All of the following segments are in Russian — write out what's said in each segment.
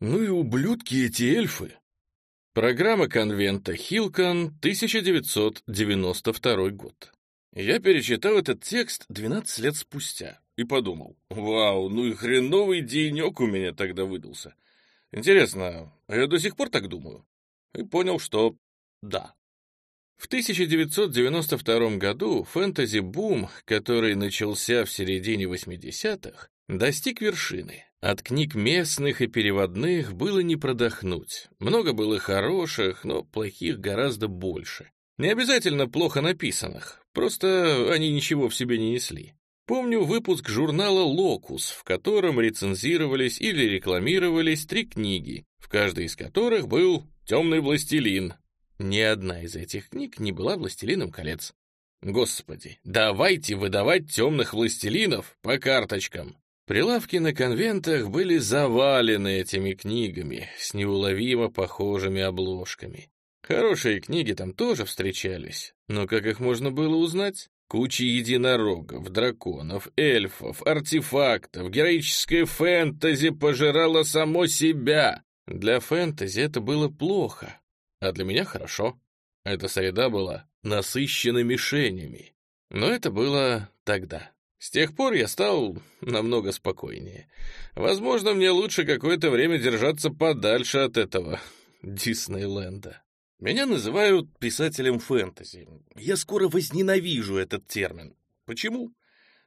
Ну и ублюдки эти эльфы. Программа конвента Хилкон, 1992 год. Я перечитал этот текст 12 лет спустя и подумал, вау, ну и хреновый денек у меня тогда выдался. Интересно, я до сих пор так думаю? И понял, что да. В 1992 году фэнтези-бум, который начался в середине 80-х, достиг вершины. От книг местных и переводных было не продохнуть. Много было хороших, но плохих гораздо больше. Не обязательно плохо написанных, просто они ничего в себе не несли. Помню выпуск журнала «Локус», в котором рецензировались или рекламировались три книги, в каждой из которых был «Темный властелин», ни одна из этих книг не была «Властелином колец». Господи, давайте выдавать темных властелинов по карточкам. Прилавки на конвентах были завалены этими книгами с неуловимо похожими обложками. Хорошие книги там тоже встречались, но как их можно было узнать? Куча единорогов, драконов, эльфов, артефактов, героическое фэнтези пожирало само себя. Для фэнтези это было плохо, а для меня хорошо. Эта среда была насыщена мишенями. Но это было тогда. С тех пор я стал намного спокойнее. Возможно, мне лучше какое-то время держаться подальше от этого Диснейленда. Меня называют писателем фэнтези. Я скоро возненавижу этот термин. Почему?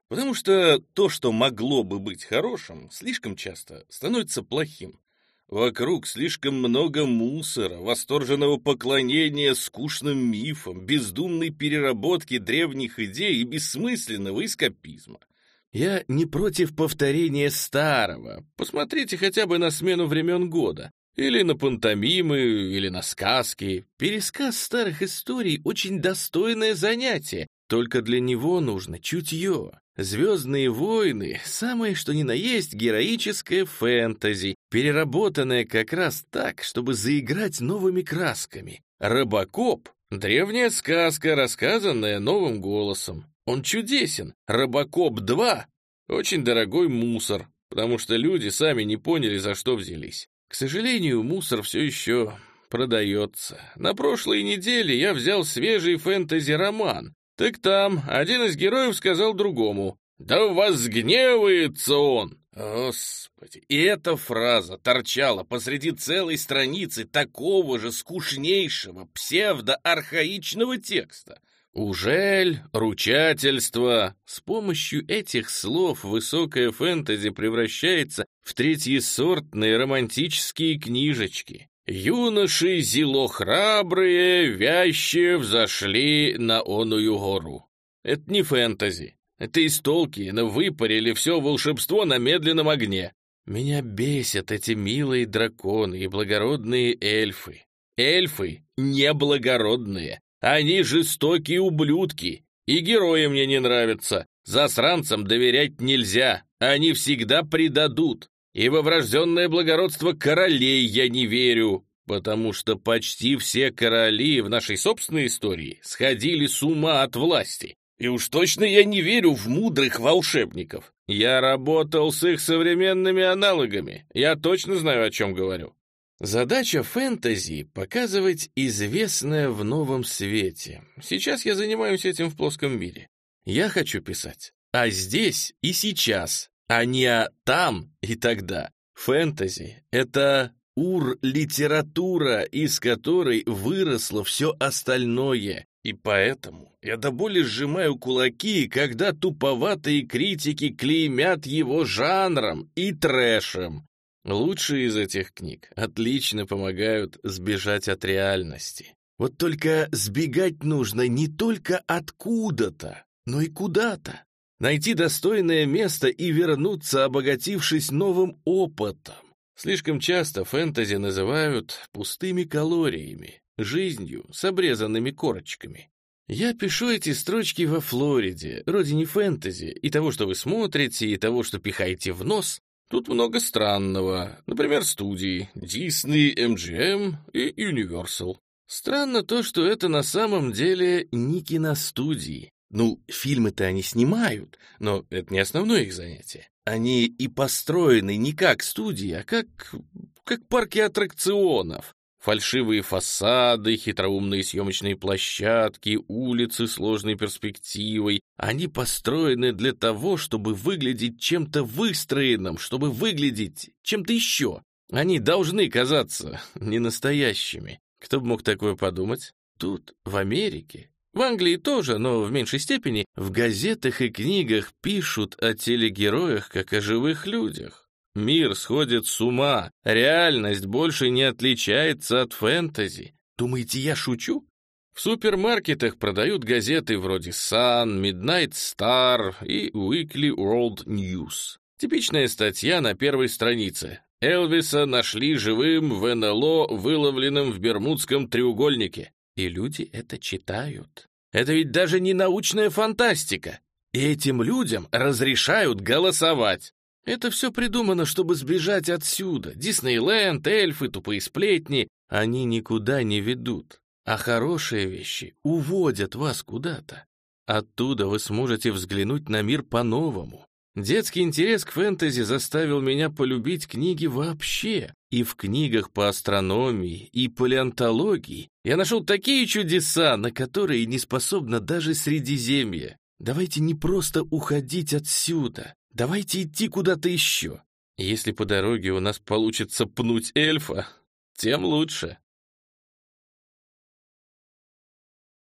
Потому что то, что могло бы быть хорошим, слишком часто становится плохим. Вокруг слишком много мусора, восторженного поклонения скучным мифам, бездумной переработки древних идей и бессмысленного эскапизма. Я не против повторения старого. Посмотрите хотя бы на смену времен года. Или на пантомимы, или на сказки. Пересказ старых историй — очень достойное занятие, только для него нужно чутье. «Звездные войны» — самое что ни на есть героическое фэнтези, переработанное как раз так, чтобы заиграть новыми красками. «Робокоп» — древняя сказка, рассказанная новым голосом. Он чудесен. «Робокоп 2» — очень дорогой мусор, потому что люди сами не поняли, за что взялись. К сожалению, мусор все еще продается. На прошлой неделе я взял свежий фэнтези-роман, так там один из героев сказал другому, «Да возгневается он!» Господи, и эта фраза торчала посреди целой страницы такого же скучнейшего псевдоархаичного текста. Ужель, ручательство. С помощью этих слов высокая фэнтези превращается в третьесортные романтические книжечки. Юноши зело храбрые, вящие взошли на оную гору. Это не фэнтези. Это из Толкиена выпарили все волшебство на медленном огне. Меня бесят эти милые драконы и благородные эльфы. Эльфы неблагородные. Они жестокие ублюдки. И герои мне не нравятся. Засранцам доверять нельзя. Они всегда предадут. И во врожденное благородство королей я не верю, потому что почти все короли в нашей собственной истории сходили с ума от власти. И уж точно я не верю в мудрых волшебников. Я работал с их современными аналогами. Я точно знаю, о чем говорю. Задача фэнтези — показывать известное в новом свете. Сейчас я занимаюсь этим в плоском мире. Я хочу писать. А здесь и сейчас, а не там и тогда. Фэнтези — это ур-литература, из которой выросло все остальное. И поэтому я до боли сжимаю кулаки, когда туповатые критики клеймят его жанром и трэшем. Лучшие из этих книг отлично помогают сбежать от реальности. Вот только сбегать нужно не только откуда-то, но и куда-то найти достойное место и вернуться, обогатившись новым опытом. Слишком часто фэнтези называют пустыми калориями, жизнью с обрезанными корочками. Я пишу эти строчки во Флориде, родине фэнтези, и того, что вы смотрите, и того, что пихаете в нос. Тут много странного, например, студии Disney, MGM и Universal. Странно то, что это на самом деле не киностудии, ну, фильмы-то они снимают, но это не основное их занятие. Они и построены не как студия, а как как парки аттракционов. Фальшивые фасады, хитроумные съемочные площадки, улицы сложной перспективой. Они построены для того, чтобы выглядеть чем-то выстроенным, чтобы выглядеть чем-то еще. Они должны казаться ненастоящими. Кто бы мог такое подумать? Тут, в Америке, в Англии тоже, но в меньшей степени, в газетах и книгах пишут о телегероях как о живых людях. Мир сходит с ума, реальность больше не отличается от фэнтези. Думаете, я шучу? В супермаркетах продают газеты вроде Sun, Midnight Star и Weekly World News. Типичная статья на первой странице. Элвиса нашли живым в НЛО, выловленным в Бермудском треугольнике. И люди это читают. Это ведь даже не научная фантастика. И этим людям разрешают голосовать. Это все придумано, чтобы сбежать отсюда. Диснейленд, эльфы, тупые сплетни. Они никуда не ведут. А хорошие вещи уводят вас куда-то. Оттуда вы сможете взглянуть на мир по-новому. Детский интерес к фэнтези заставил меня полюбить книги вообще. И в книгах по астрономии и палеонтологии я нашел такие чудеса, на которые не способна даже Средиземье. Давайте не просто уходить отсюда, Давайте идти куда-то еще. Если по дороге у нас получится пнуть эльфа, тем лучше.